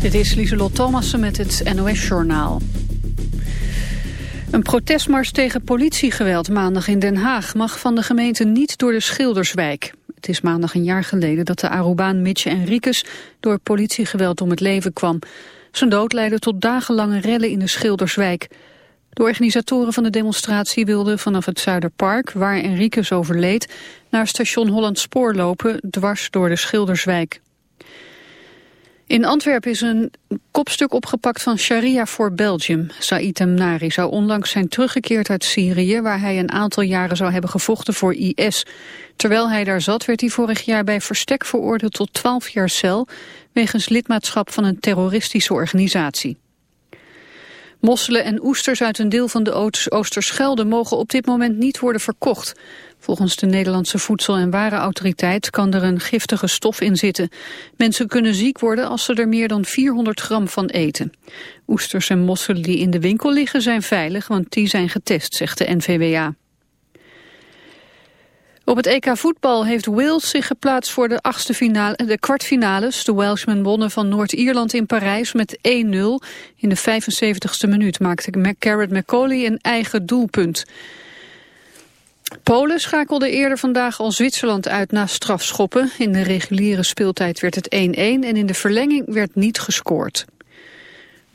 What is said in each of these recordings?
Dit is Lieselot Thomassen met het NOS-journaal. Een protestmars tegen politiegeweld maandag in Den Haag... mag van de gemeente niet door de Schilderswijk. Het is maandag een jaar geleden dat de Arubaan Mitch Enriquez... door politiegeweld om het leven kwam. Zijn dood leidde tot dagenlange rellen in de Schilderswijk. De organisatoren van de demonstratie wilden vanaf het Zuiderpark... waar Enriquez overleed, naar station Holland Spoor lopen... dwars door de Schilderswijk. In Antwerpen is een kopstuk opgepakt van Sharia voor Belgium. Said Emnari zou onlangs zijn teruggekeerd uit Syrië... waar hij een aantal jaren zou hebben gevochten voor IS. Terwijl hij daar zat werd hij vorig jaar bij verstek veroordeeld tot 12 jaar cel... wegens lidmaatschap van een terroristische organisatie. Mosselen en oesters uit een deel van de Oosterschelde mogen op dit moment niet worden verkocht. Volgens de Nederlandse Voedsel- en Warenautoriteit kan er een giftige stof in zitten. Mensen kunnen ziek worden als ze er meer dan 400 gram van eten. Oesters en mosselen die in de winkel liggen zijn veilig, want die zijn getest, zegt de NVWA. Op het EK voetbal heeft Wales zich geplaatst voor de, achtste finale, de kwartfinales. De Welshmen wonnen van Noord-Ierland in Parijs met 1-0. In de 75ste minuut maakte Garrett McCauley een eigen doelpunt. Polen schakelde eerder vandaag al Zwitserland uit na strafschoppen. In de reguliere speeltijd werd het 1-1 en in de verlenging werd niet gescoord.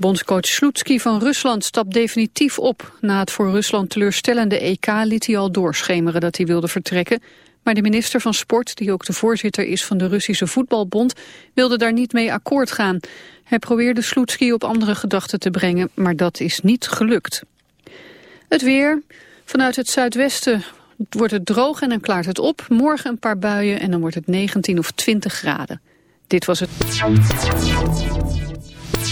Bondscoach Slutski van Rusland stapt definitief op. Na het voor Rusland teleurstellende EK liet hij al doorschemeren dat hij wilde vertrekken. Maar de minister van Sport, die ook de voorzitter is van de Russische Voetbalbond, wilde daar niet mee akkoord gaan. Hij probeerde Slutski op andere gedachten te brengen, maar dat is niet gelukt. Het weer. Vanuit het zuidwesten wordt het droog en dan klaart het op. Morgen een paar buien en dan wordt het 19 of 20 graden. Dit was het.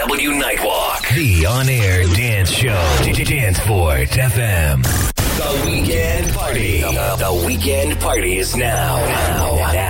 NW Nightwalk. The on-air dance show. Danceport FM. The weekend party. The, the weekend party is now. Now. Now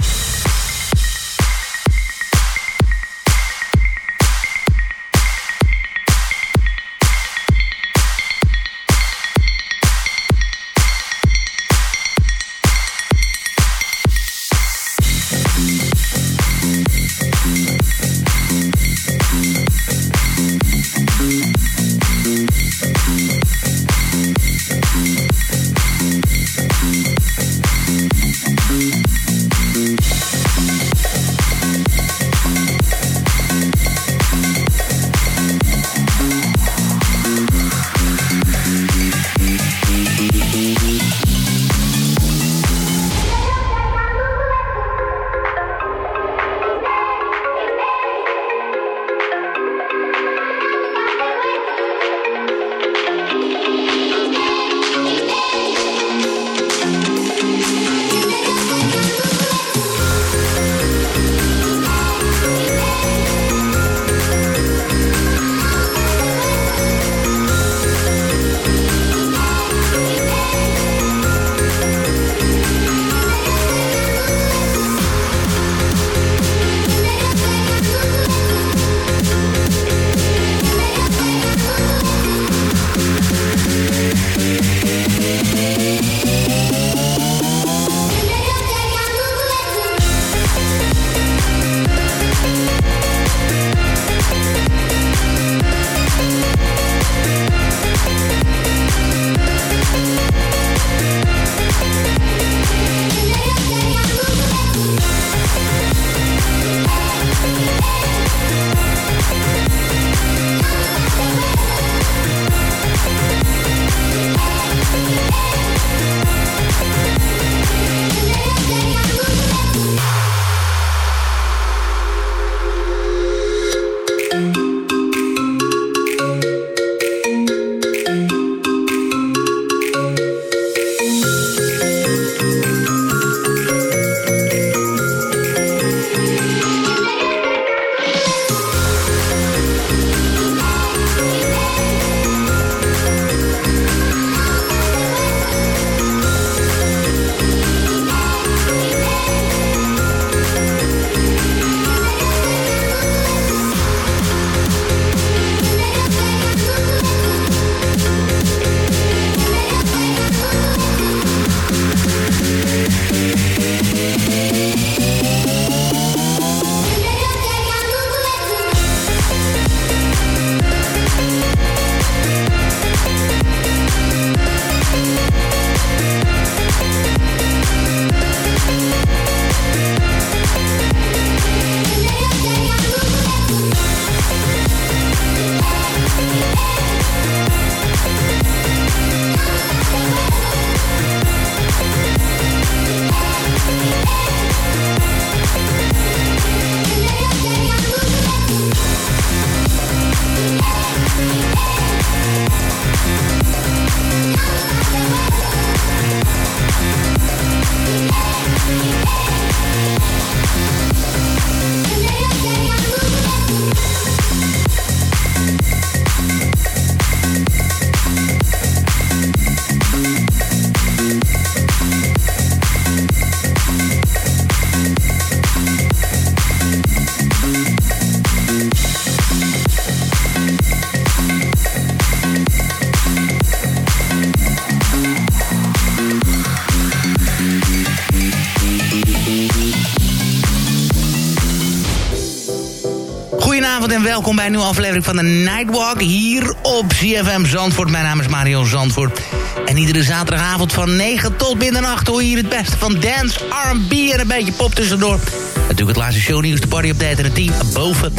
Welkom bij een nieuwe aflevering van de Nightwalk hier op CFM Zandvoort. Mijn naam is Mario Zandvoort. En iedere zaterdagavond van 9 tot middernacht hoor je hier het beste van dance, R&B en een beetje pop tussendoor. Natuurlijk het laatste shownieuws, de party update en het team boven.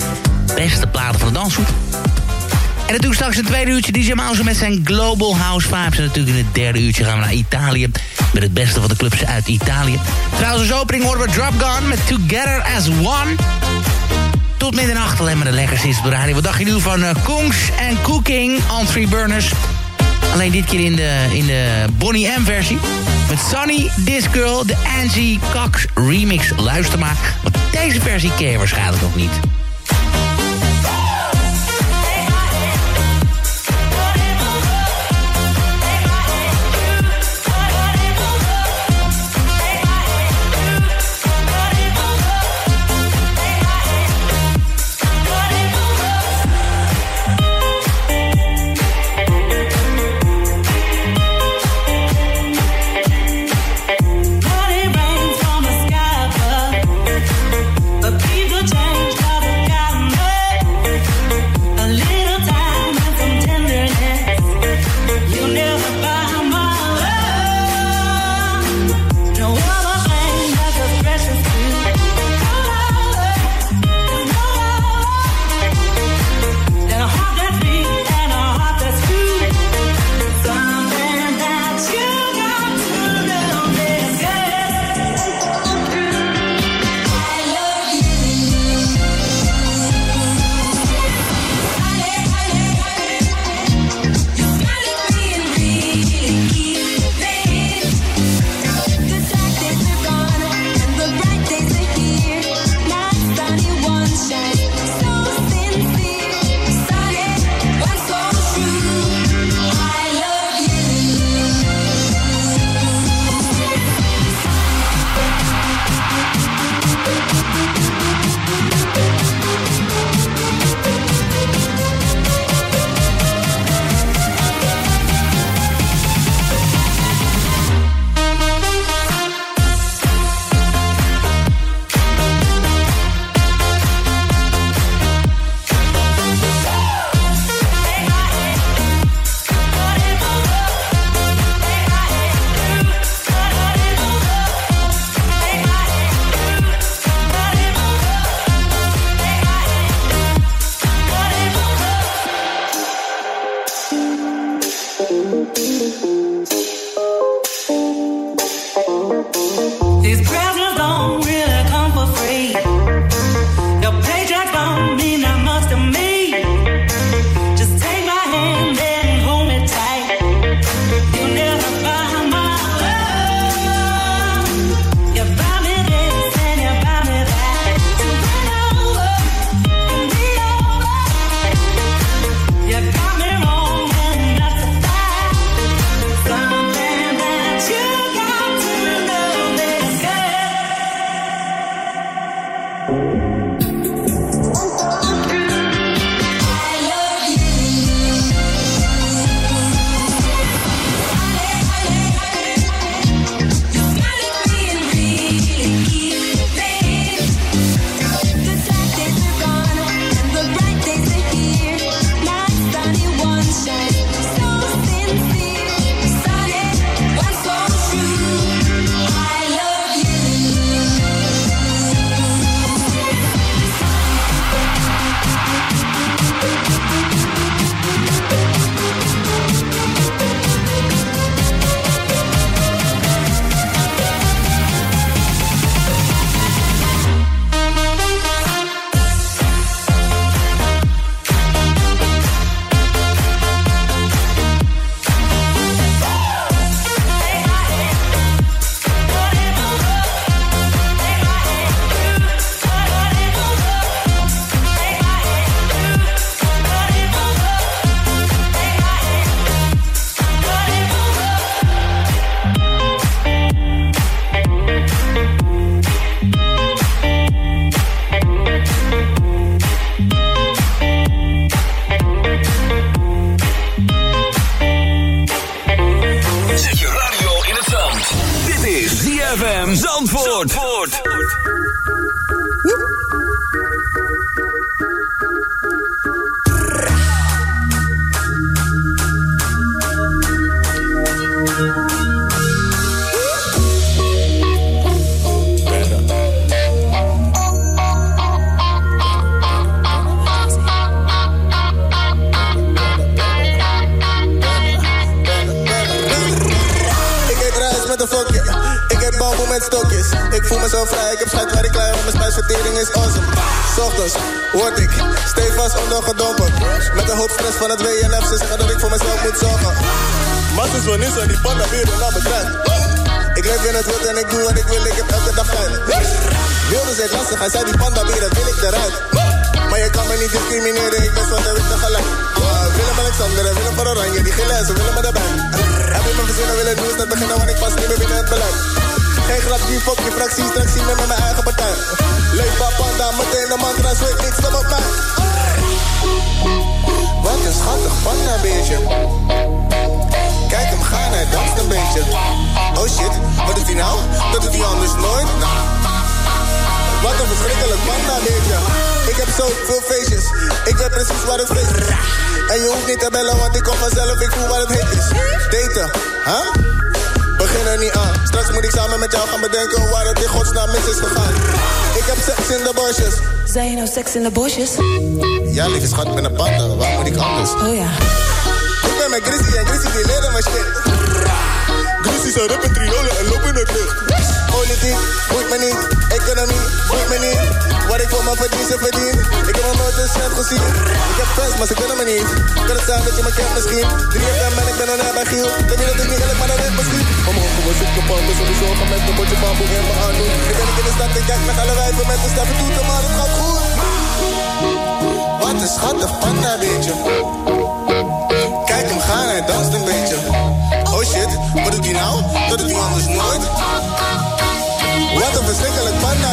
Beste platen van de danshoek. En natuurlijk straks een tweede uurtje DJ Mouse met zijn Global House Vibes. En natuurlijk in het derde uurtje gaan we naar Italië. Met het beste van de clubs uit Italië. Trouwens als opening horen we Drop Gun met Together as One. Tot middernacht alleen maar de lekkers is. Wat dacht je nu van uh, Kongs Cooking on Three Burners? Alleen dit keer in de, in de Bonnie M versie. Met Sunny, This Girl, de Angie Cox remix. Luister maar, want deze versie ken je waarschijnlijk nog niet. Verzinnen willen doen, is net beginnen, want ik pas niet meer binnen het beleid. Geen grap, die fok je fractie, straks zien me met mijn eigen partij. Leef panda, meteen de mantra, zweet niks, stop op mij. Wat een schattig panda beestje. Kijk hem gaan, hij danst een beetje. Oh shit, wat doet hij nou? Dat doet hij anders nooit. Wat een verschrikkelijk panda beestje. Ik heb zoveel feestjes, ik weet precies waar het feest is. En je hoeft niet te bellen, want ik kom vanzelf, ik voel waar het heet is. Daten, huh? Begin er niet aan. Straks moet ik samen met jou gaan bedenken waar het in godsnaam mis is gegaan. Ik heb seks in de bosjes. Zijn je nou seks in de bosjes? Ja, lieve schat, ik ben een panda. Waar moet ik anders? Oh ja. Ik ben met Chrissy en Chrissy die leren mijn shit. Zijn rappen triolen en lopen het lucht. Politiek, boeit me niet. Economie, boeit me niet. Wat ik voor mijn verdien, ze verdien. Ik heb nog nooit een cent gezien. Ik heb fans, maar ze kunnen me niet. Kan het zijn dat je me kent misschien? 3FM en ik ben net bij Giel. Dan weet dat ik niet eerlijk, maar dat weet misschien. Omhoog was ik kapot, dus sowieso gaan met een bordje bamboe in me aan doen. Ik ben ik in de stad, ik kijk met alle wijven met de stappen toeten, maar het gaat goed. Wat een schattig panda, weet je. Kijk hem gaan, hij danst een beetje. Oh shit, wat doet hij nou? Dat doet hij anders nooit. Wat een verschrikkelijk panda,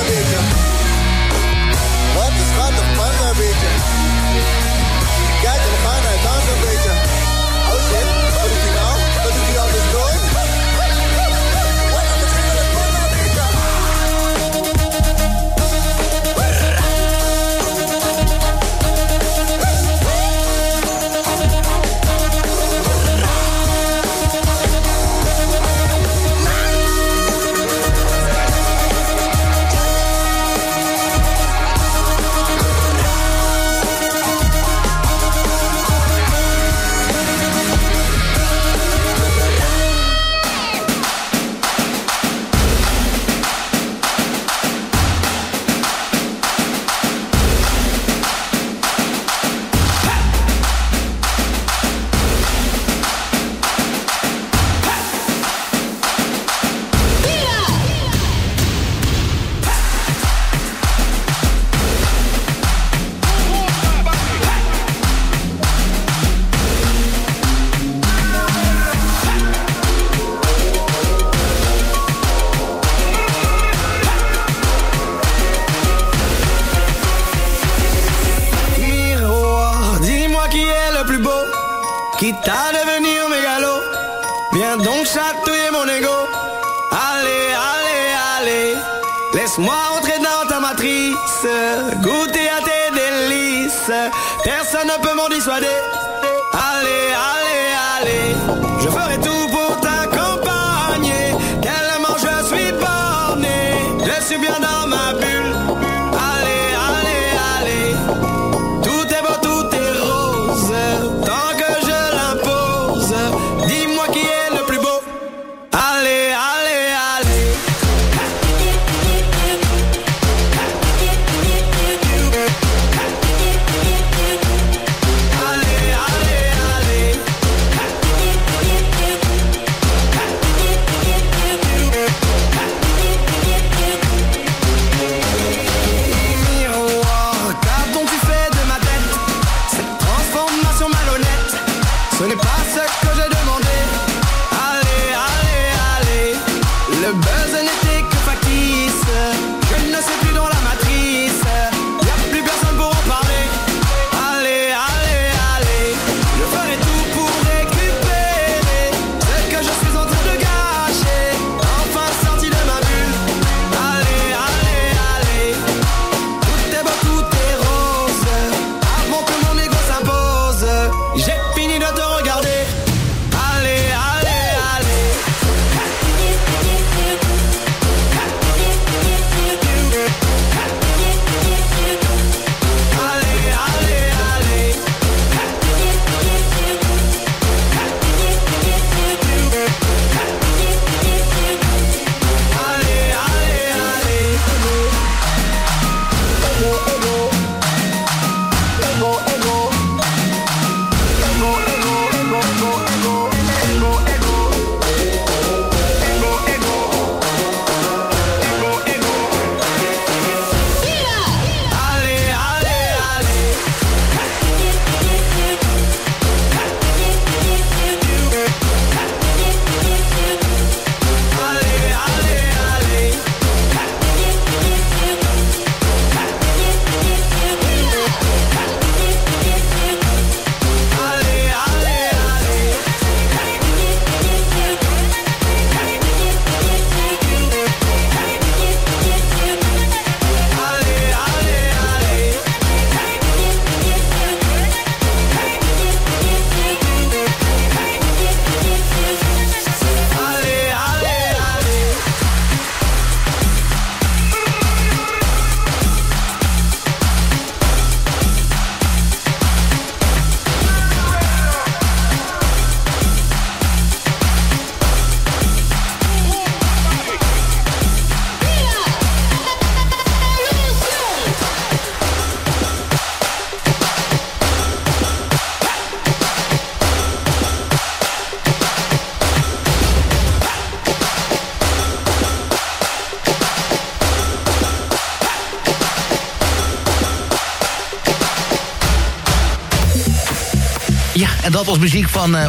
dat was muziek van uh,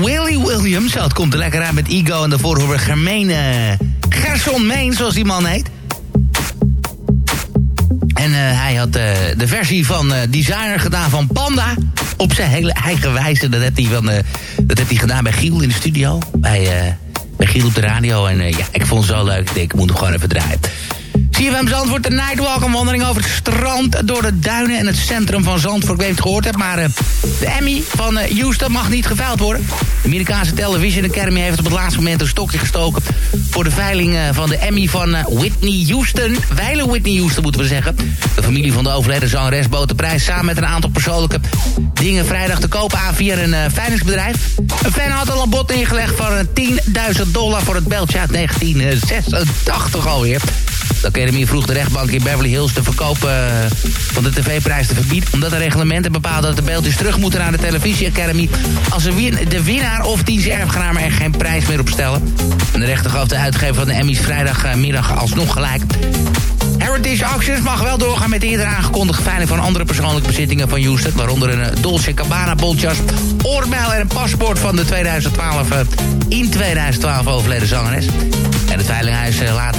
Willie, Williams. Zo, het komt er lekker aan met Ego en daarvoor horen we Germaine... Gerson Main, zoals die man heet. En uh, hij had de versie van Designer gedaan van Panda. Op zijn hele eigen wijze. Dat heeft hij, dat heeft hij gedaan bij Giel in de studio. Bij, bij Giel op de radio. En ja, ik vond het zo leuk. Ik denk, ik moet hem gewoon even draaien. CFM Zandvoort, de Nightwalk, een wandeling over het strand... door de duinen en het centrum van Zandvoort. Ik weet het gehoord hebt, maar uh, de Emmy van uh, Houston mag niet geveild worden. De Amerikaanse Television Academy heeft op het laatste moment een stokje gestoken... voor de veiling uh, van de Emmy van Whitney Houston. Wijlen Whitney Houston, moeten we zeggen. De familie van de overleden zangeres bood prijs... samen met een aantal persoonlijke dingen vrijdag te kopen aan via een veilingsbedrijf. Een fan had al een bod ingelegd van 10.000 dollar voor het beltje uit 1986 alweer. De Academy vroeg de rechtbank in Beverly Hills de verkoop uh, van de tv-prijs te verbieden. Omdat de reglementen bepalen dat de beeldjes terug moeten naar de Televisie Academy... als de winnaar of diens erfgenaam er geen prijs meer op stellen. En de rechter gaf de uitgever van de Emmys vrijdagmiddag alsnog gelijk. Heritage Auctions mag wel doorgaan met de eerder aangekondigde veiling van andere persoonlijke bezittingen van Houston. Waaronder een eh, Dolce Cabana bontjas, oorbel en een paspoort van de 2012, uh, in 2012 overleden zangeres. En het Veilinghuis uh, laat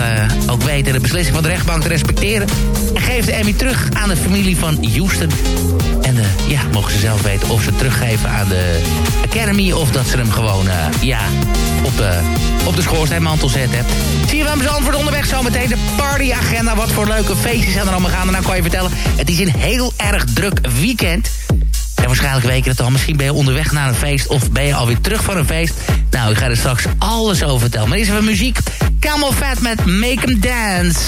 ook weten de beslissing van de rechtbank te respecteren. En geeft de Emmy terug aan de familie van Houston. En uh, ja, mogen ze zelf weten of ze teruggeven aan de Academy... of dat ze hem gewoon ja, op, de, op de schoorsteenmantel zetten. Zie je wel antwoord onderweg zometeen de partyagenda. Wat voor leuke feestjes zijn er allemaal gaan. En dan kan je vertellen, het is een heel erg druk weekend. Waarschijnlijk weken het al. Misschien ben je onderweg naar een feest of ben je alweer terug van een feest. Nou, ik ga er straks alles over vertellen. Maar eerst even muziek. Camel Fat met Make 'em Dance.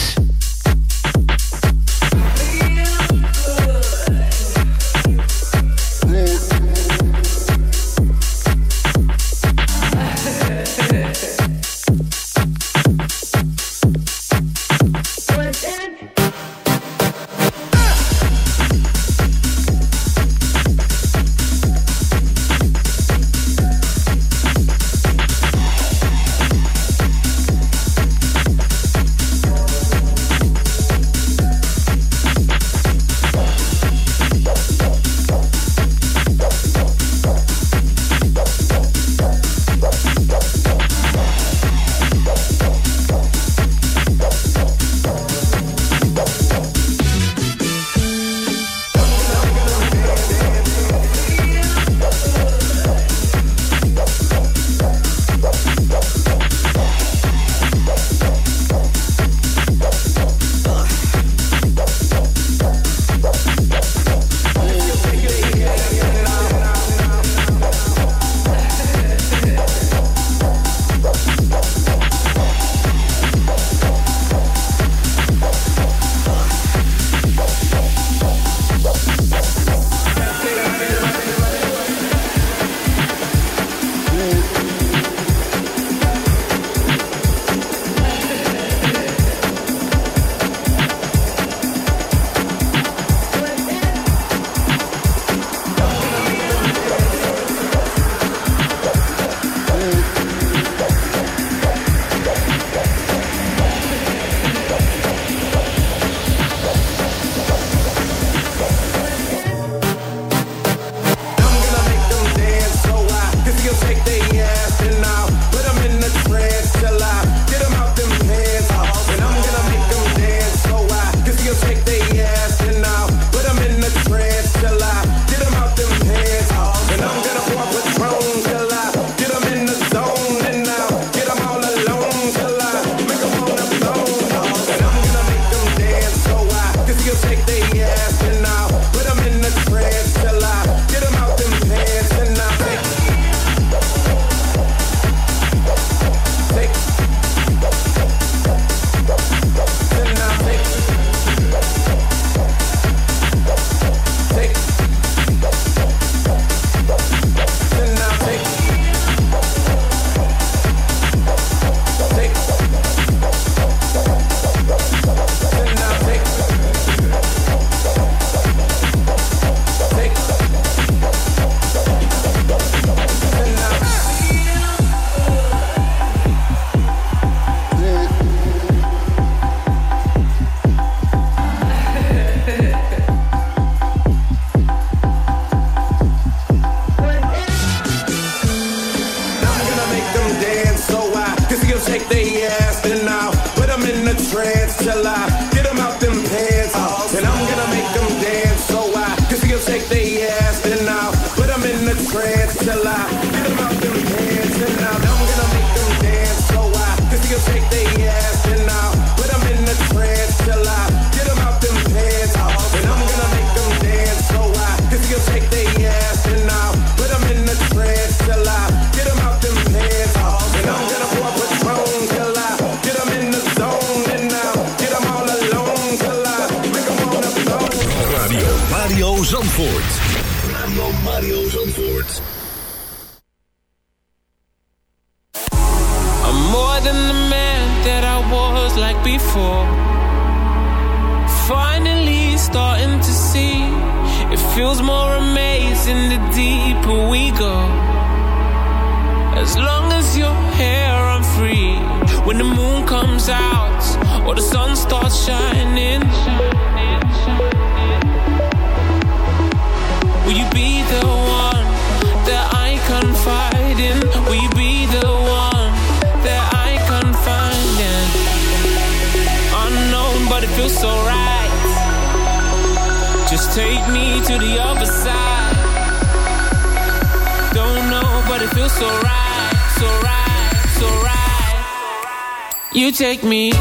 You take me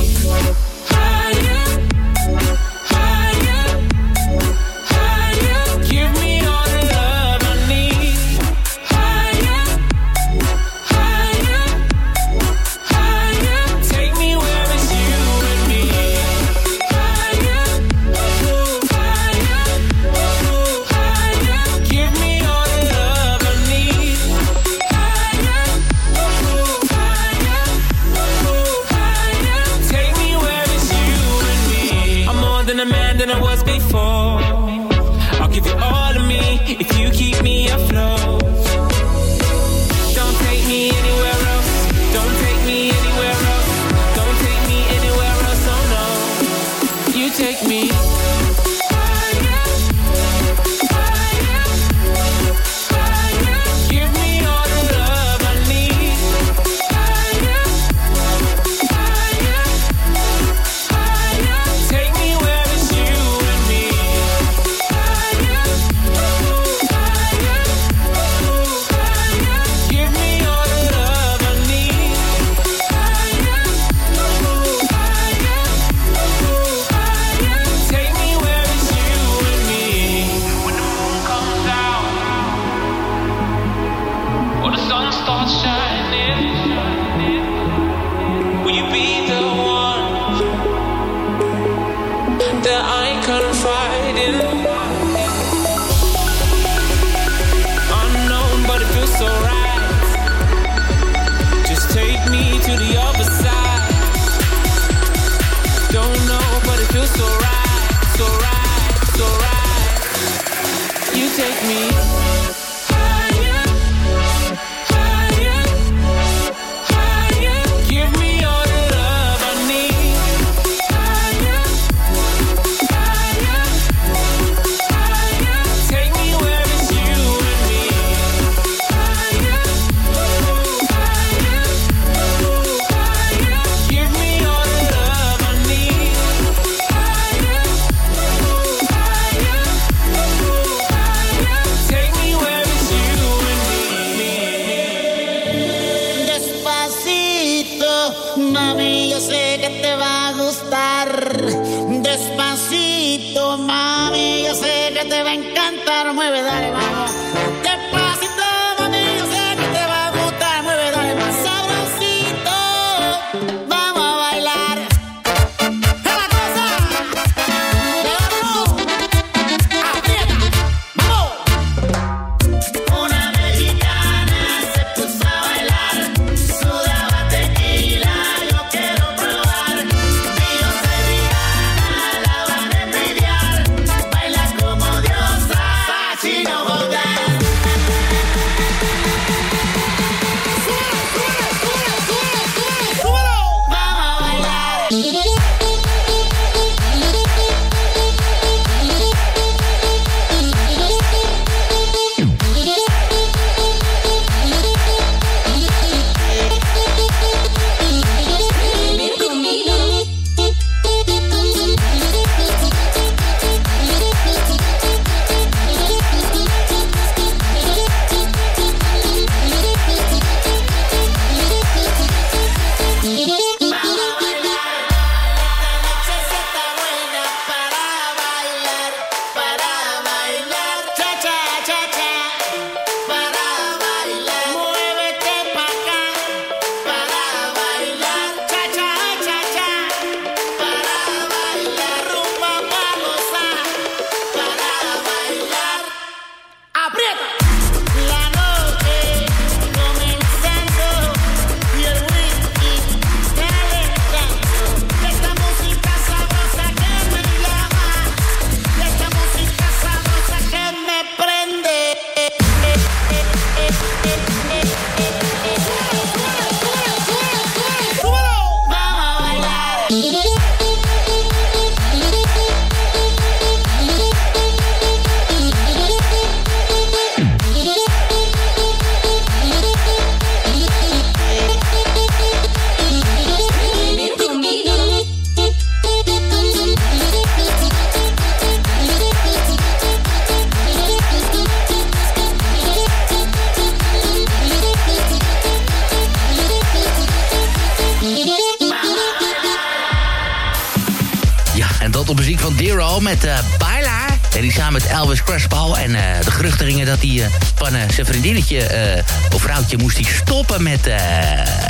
vriendinnetje of vrouwtje moest hij stoppen met,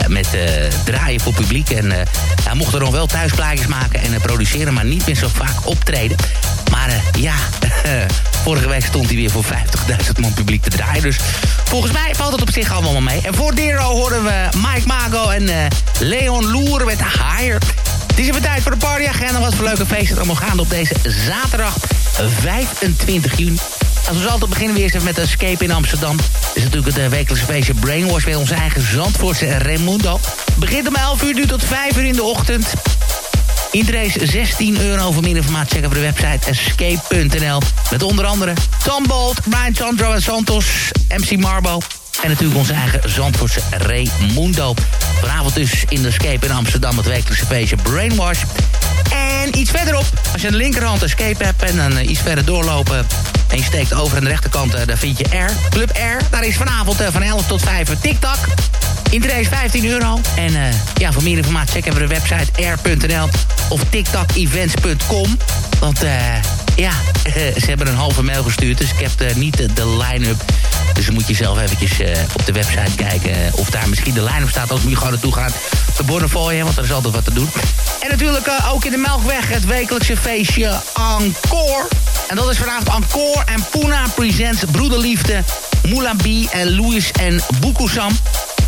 met draaien voor publiek. En hij mocht er nog wel thuisplaatjes maken en produceren, maar niet meer zo vaak optreden. Maar ja, vorige week stond hij weer voor 50.000 man publiek te draaien. Dus volgens mij valt het op zich allemaal mee. En voor Dero horen we Mike Mago en Leon Loer met Higher. Het is even tijd voor de partyagenda. Wat voor leuke feesten allemaal gaande op deze zaterdag 25 juni. Als we altijd beginnen we eerst even met Escape in Amsterdam. Dit is natuurlijk het eh, wekelijkse feestje Brainwash... bij onze eigen Zandvoortse Raimundo. Begint om 11 uur, nu tot 5 uur in de ochtend. Iedereen 16 euro. Voor meer informatie checken op de website escape.nl. Met onder andere Tom Bolt, Brian Chandro en Santos, MC Marbo... En natuurlijk onze eigen Zandvoortse Raimundo. Vanavond dus in de Escape in Amsterdam het wekelijkse feestje Brainwash. En iets verderop, als je aan de linkerhand Escape hebt en dan uh, iets verder doorlopen... en je steekt over aan de rechterkant, uh, daar vind je Air. Club Air, daar is vanavond uh, van 11 tot 5 TikTok. Interesse is 15 euro. En ja, voor meer informatie check even de website air.nl of tiktokevents.com. Want ja, ze hebben een halve mail gestuurd, dus ik heb niet de line-up dus dan moet je zelf eventjes uh, op de website kijken of daar misschien de lijn op staat. Als je gewoon naartoe gaan. De Bonnefoy, want er is altijd wat te doen. En natuurlijk ook in de Melkweg het wekelijkse feestje Encore. En dat is vanavond Encore en Puna Presents Broederliefde, Moulambi en Louis en Bukusam.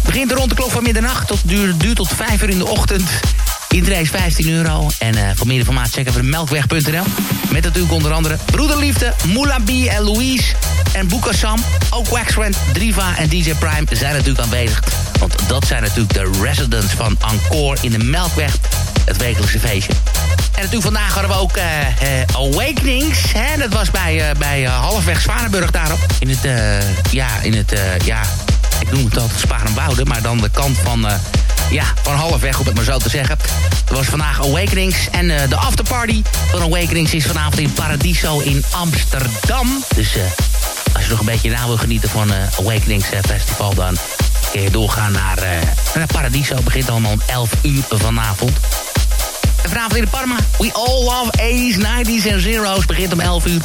Begint rond de klok van middernacht tot duurt, duurt tot 5 uur in de ochtend. Intree is 15 euro. En uh, voor meer informatie check even melkweg.nl. Met natuurlijk onder andere Broederliefde, Moulabi en Louise en Boekasam. Ook Waxrent, Driva en DJ Prime zijn natuurlijk aanwezig. Want dat zijn natuurlijk de residents van Encore in de Melkweg. Het wekelijkse feestje. En natuurlijk vandaag hadden we ook uh, uh, Awakenings. Dat was bij, bij halfweg Zwanenburg daarop. In het, ja, in het, ja, ik noem het altijd Sparenwouden. Maar dan de kant van ja, van halfweg, om het maar zo te zeggen. Er was vandaag Awakenings en uh, de afterparty van Awakenings is vanavond in Paradiso in Amsterdam. Dus uh, als je nog een beetje na wil genieten van uh, Awakenings Festival... dan kun je doorgaan naar, naar Paradiso. Het begint allemaal om 11 uur vanavond. En vanavond in de Parma, We All Love 80s, 90s en Zero's begint om 11 uur.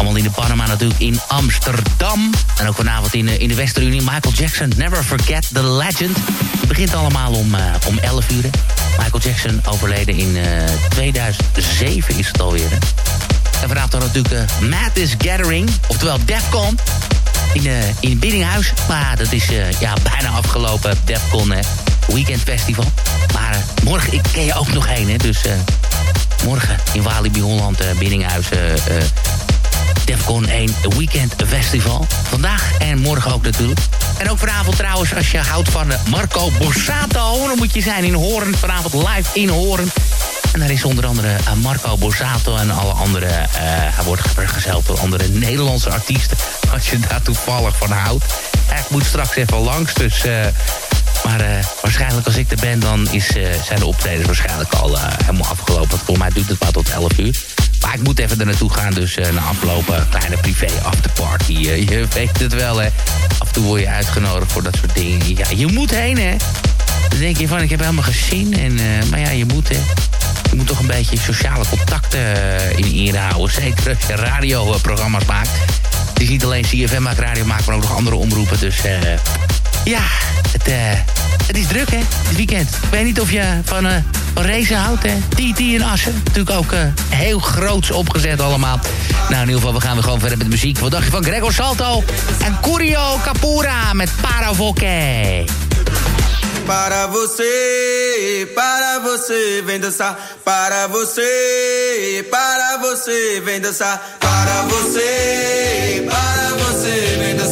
Allemaal in de Panama natuurlijk in Amsterdam. En ook vanavond in, in de Westerunie. Michael Jackson, Never Forget the Legend. Het begint allemaal om, uh, om 11 uur. Michael Jackson overleden in uh, 2007 is het alweer. Hè? En vanavond dan natuurlijk uh, Madness Gathering. Oftewel Defcon. In, uh, in Biddinghuis. Maar dat is ja, bijna afgelopen. Defcon Weekend Festival. Maar morgen ik ken je ook nog heen. Hè? Dus morgen in Walibi Holland, Biddinghuis Defcon 1 Weekend Festival. Vandaag en morgen ook natuurlijk. En ook vanavond trouwens, als je houdt van Marco Borsato... dan moet je zijn in Horen. Vanavond live in Horen. En daar is onder andere eh, Marco Borsato en alle andere... Uh, hij wordt vergezeld door andere Nederlandse artiesten. Als je daar toevallig van houdt. Ik moet straks even langs, dus... Maar waarschijnlijk als ik er ben, dan is, zijn de optredens waarschijnlijk al helemaal afgelopen. Want volgens mij duurt het maar tot 11 uur. Maar ik moet even er naartoe gaan, dus uh, na aflopen kleine privé afterparty. Uh, je weet het wel, hè. Af en toe word je uitgenodigd voor dat soort dingen. Ja, je moet heen, hè. Dan denk je van, ik heb helemaal gezien. En, maar ja, je moet, hè. Je moet toch een beetje sociale contacten in ere houden. Zeker als je radioprogramma's maakt. Het is niet alleen CFM maakt radio, maar ook nog andere omroepen. Dus ja, het, uh, het is druk, hè, dit weekend. Ik weet niet of je van, uh, van houdt, hè. TT in Assen. Natuurlijk ook uh, heel groots opgezet allemaal. Nou, in ieder geval, we gaan weer gewoon verder met de muziek. Wat dacht je van Gregor Salto en Curio Capura met Paravoke? Para você, para você, vem dançar. Para você, para você, vem dançar. Para você, para você, vem dançar.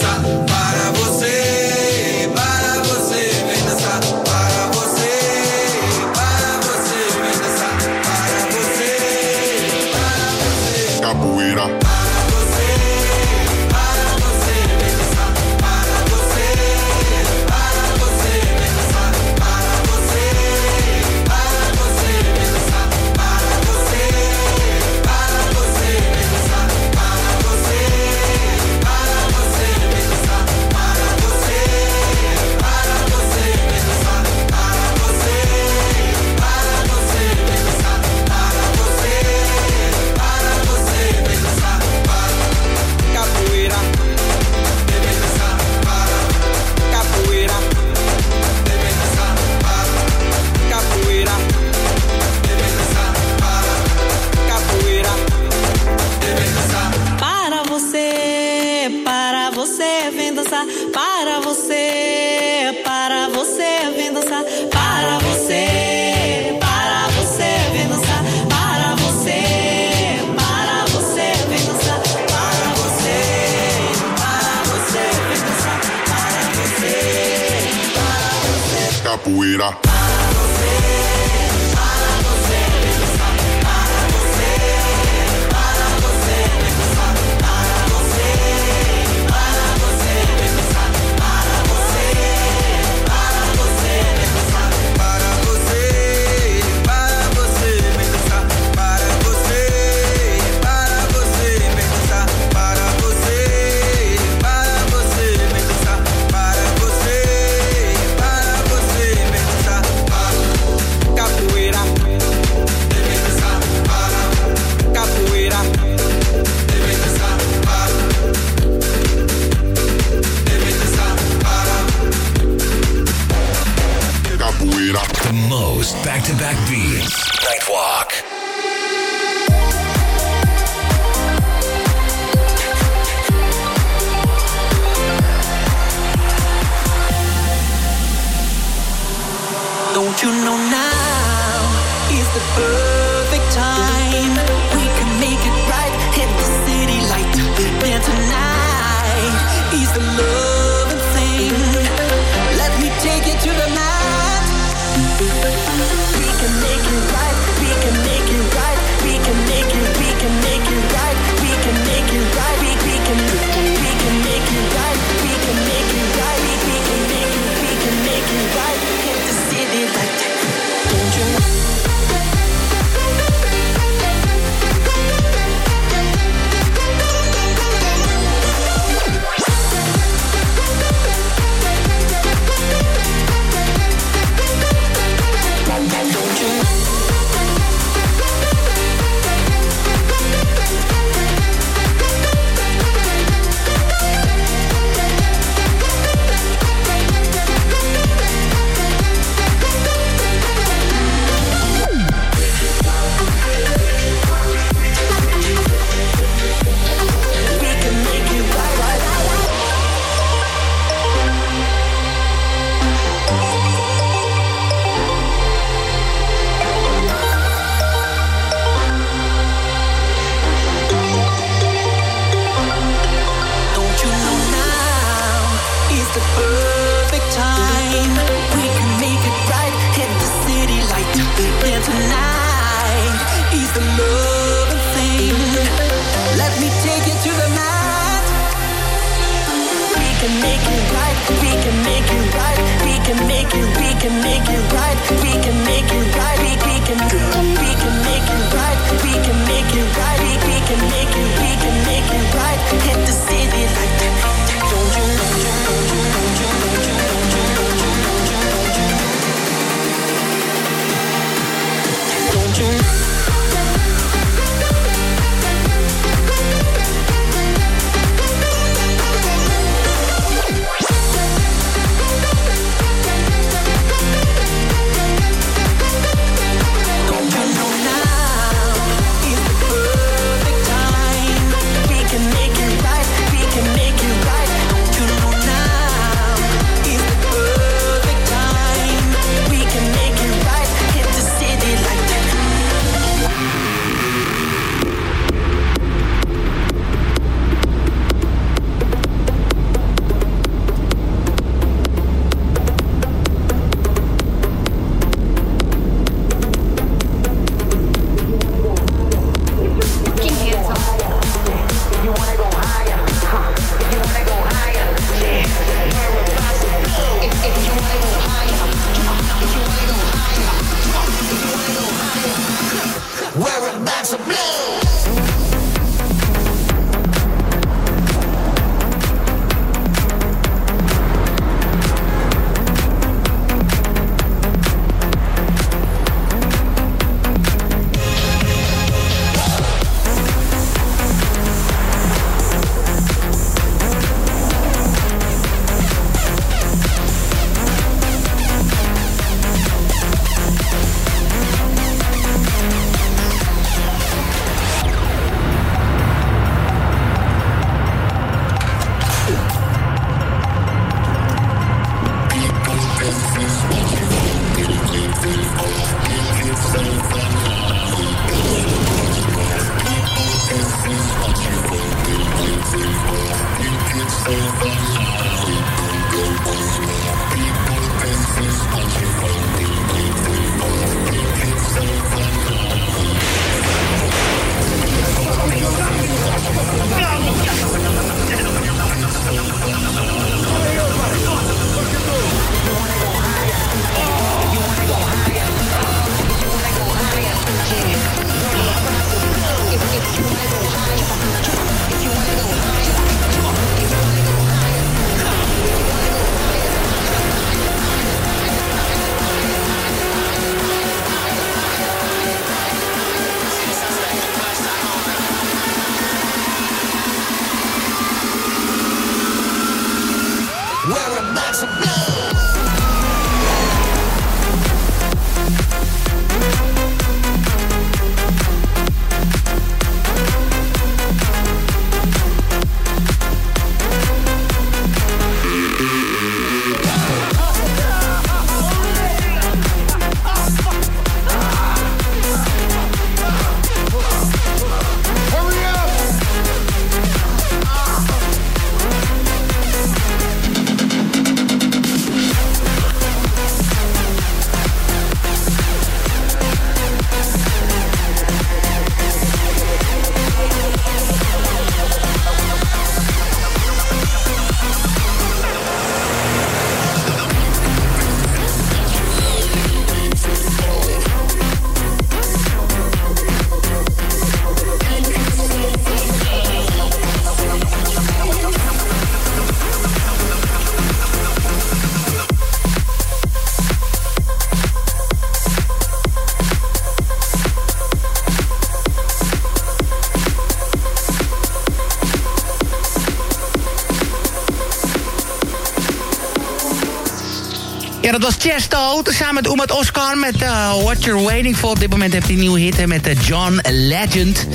Dat was Chesto, samen met Oemat Oscar met uh, What You're Waiting For. Op dit moment heeft hij een nieuwe hit hè, met uh, John Legend.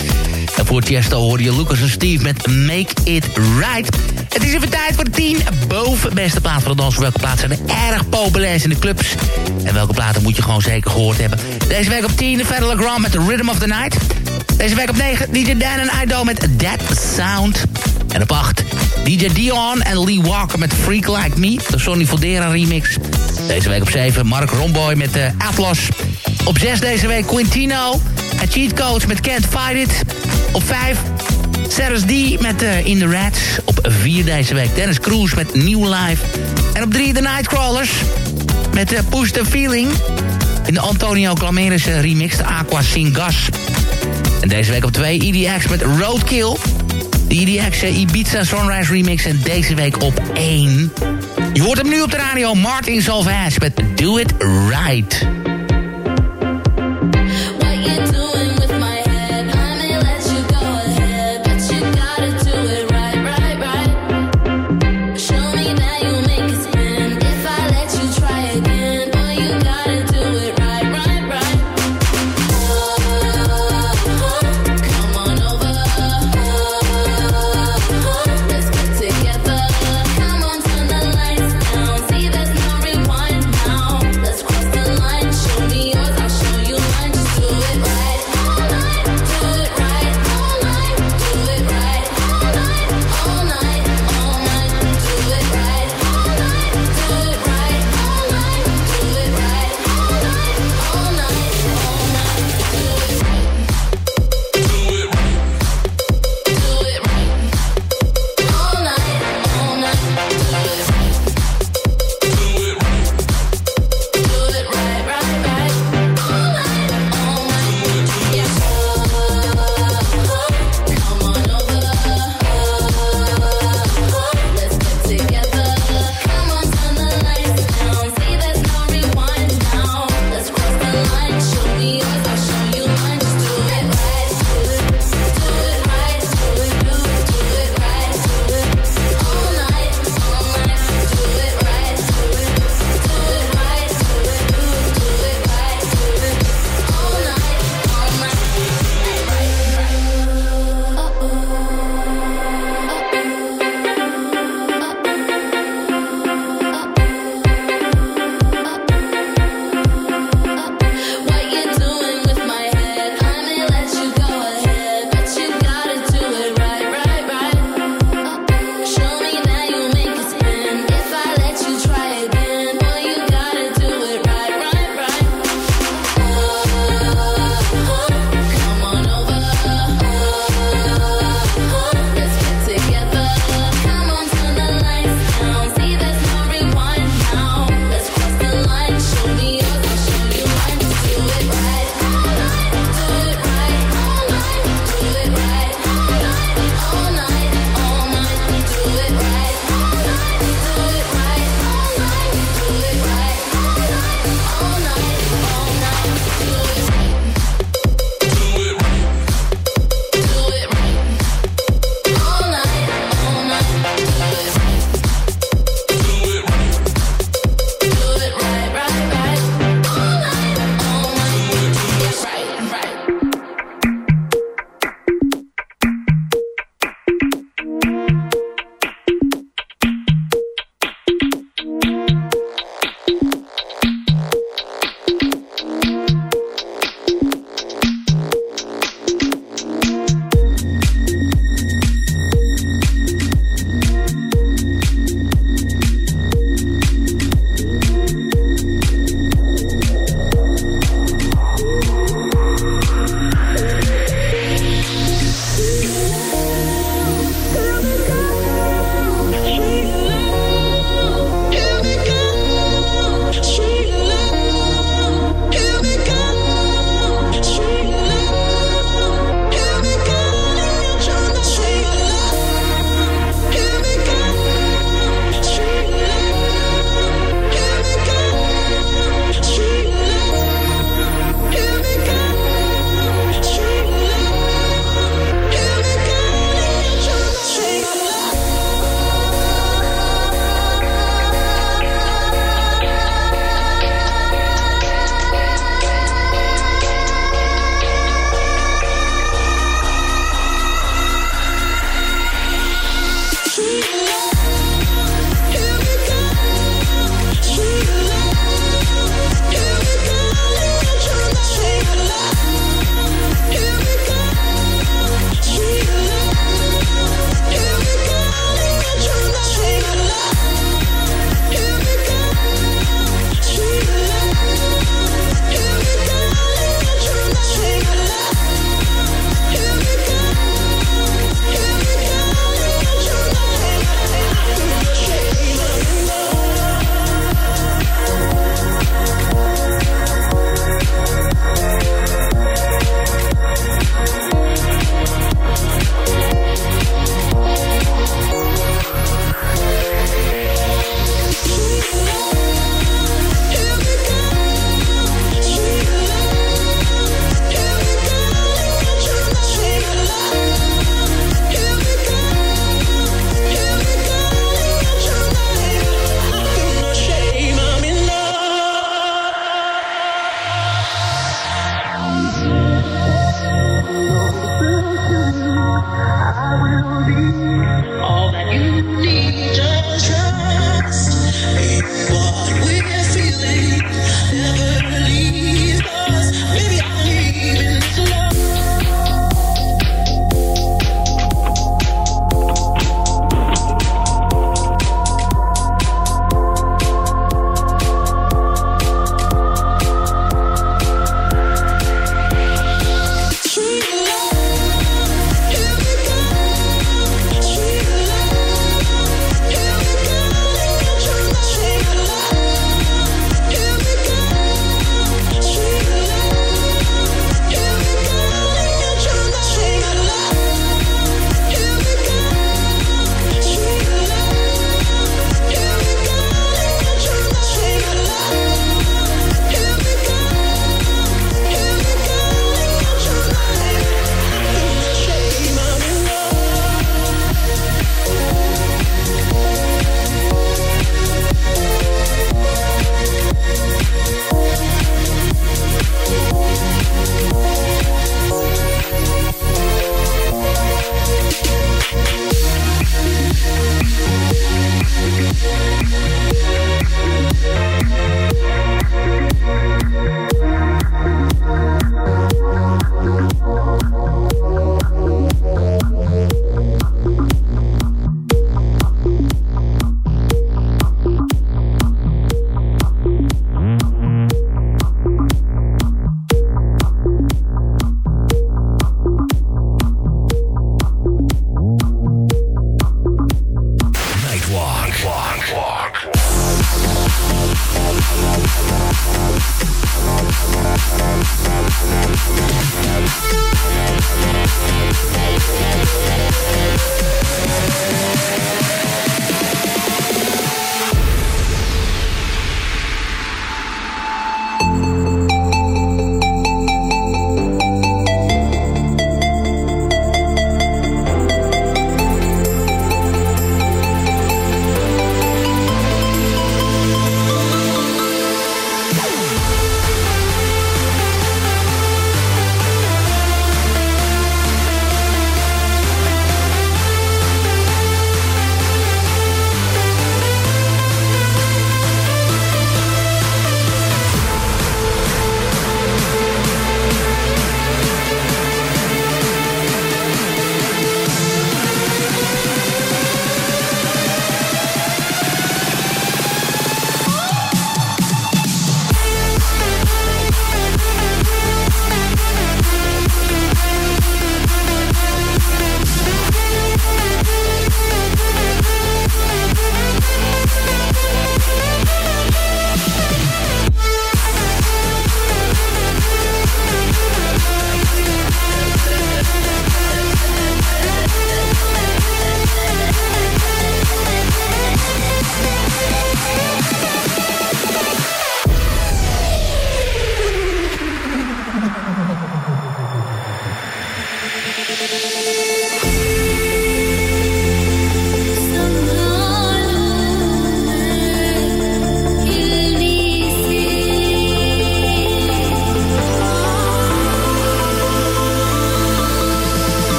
En voor Chesto hoorde je Lucas en Steve met Make It Right. Het is even tijd voor de 10 boven beste van de dans. Welke plaatsen zijn er erg populair in de clubs? En welke platen moet je gewoon zeker gehoord hebben? Deze week op 10 Federal Grand met The Rhythm of the Night. Deze week op 9 DJ Dan en Ido met That Sound. En op 8 DJ Dion en Lee Walker met Freak Like Me. De Sonny Voldera remix. Deze week op 7 Mark Romboy met uh, Atlas. Op 6 deze week Quintino en Cheat Codes met Can't Fight It. Op 5 Sarah's D met uh, In The Rats. Op 4 deze week Dennis Cruz met New Life. En op 3 The Nightcrawlers met uh, Push The Feeling. In de Antonio Clameres remix, de Aqua Sing Gas. En deze week op 2 EDX met Roadkill. De EDX Ibiza Sunrise remix. En deze week op 1... Je hoort hem nu op de radio, Martin Salvage met Do It Right.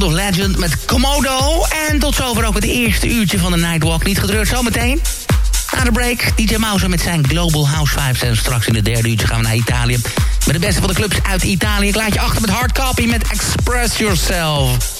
Sound of Legend met Komodo. En tot zover ook het eerste uurtje van de Nightwalk. Niet gedreurd, zometeen. Na de break, DJ Mouse met zijn Global House Vibes. En straks in het derde uurtje gaan we naar Italië. Met de beste van de clubs uit Italië. Ik laat je achter met Hardcopy met Express Yourself.